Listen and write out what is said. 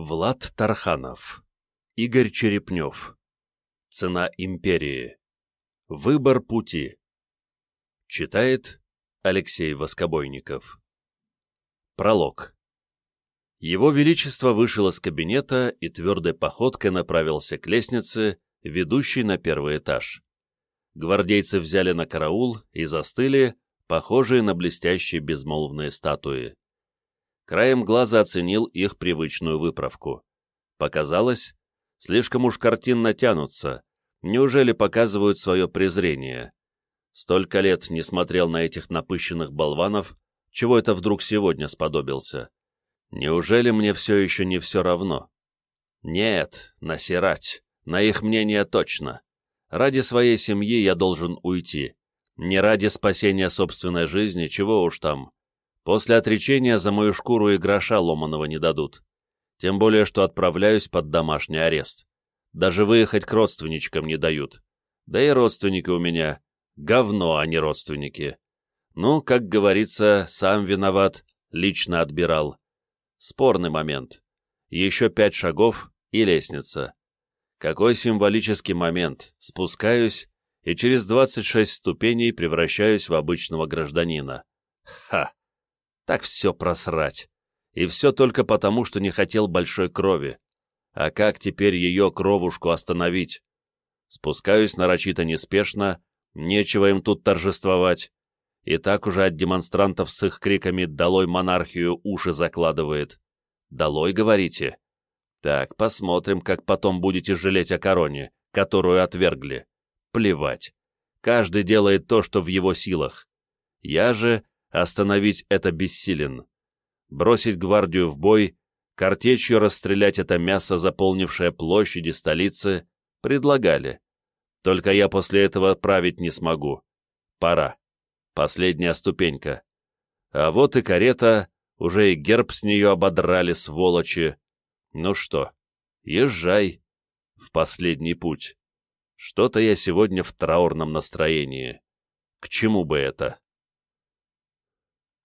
Влад Тарханов. Игорь Черепнев. Цена империи. Выбор пути. Читает Алексей Воскобойников. Пролог. Его Величество вышел из кабинета и твердой походкой направился к лестнице, ведущей на первый этаж. Гвардейцы взяли на караул и застыли, похожие на блестящие безмолвные статуи. Краем глаза оценил их привычную выправку. Показалось, слишком уж картинно тянутся, неужели показывают свое презрение? Столько лет не смотрел на этих напыщенных болванов, чего это вдруг сегодня сподобился? Неужели мне все еще не все равно? Нет, насирать, на их мнение точно. Ради своей семьи я должен уйти. Не ради спасения собственной жизни, чего уж там. После отречения за мою шкуру и гроша ломаного не дадут. Тем более, что отправляюсь под домашний арест. Даже выехать к родственничкам не дают. Да и родственники у меня. Говно, а не родственники. Ну, как говорится, сам виноват, лично отбирал. Спорный момент. Еще пять шагов и лестница. Какой символический момент. Спускаюсь и через 26 ступеней превращаюсь в обычного гражданина. Ха! Так все просрать. И все только потому, что не хотел большой крови. А как теперь ее кровушку остановить? Спускаюсь нарочито неспешно, нечего им тут торжествовать. И так уже от демонстрантов с их криками «Долой монархию!» уши закладывает. «Долой, говорите?» Так, посмотрим, как потом будете жалеть о короне, которую отвергли. Плевать. Каждый делает то, что в его силах. Я же Остановить это бессилен. Бросить гвардию в бой, картечью расстрелять это мясо, заполнившее площади столицы, предлагали. Только я после этого править не смогу. Пора. Последняя ступенька. А вот и карета, уже и герб с нее ободрали, сволочи. Ну что, езжай в последний путь. Что-то я сегодня в траурном настроении. К чему бы это?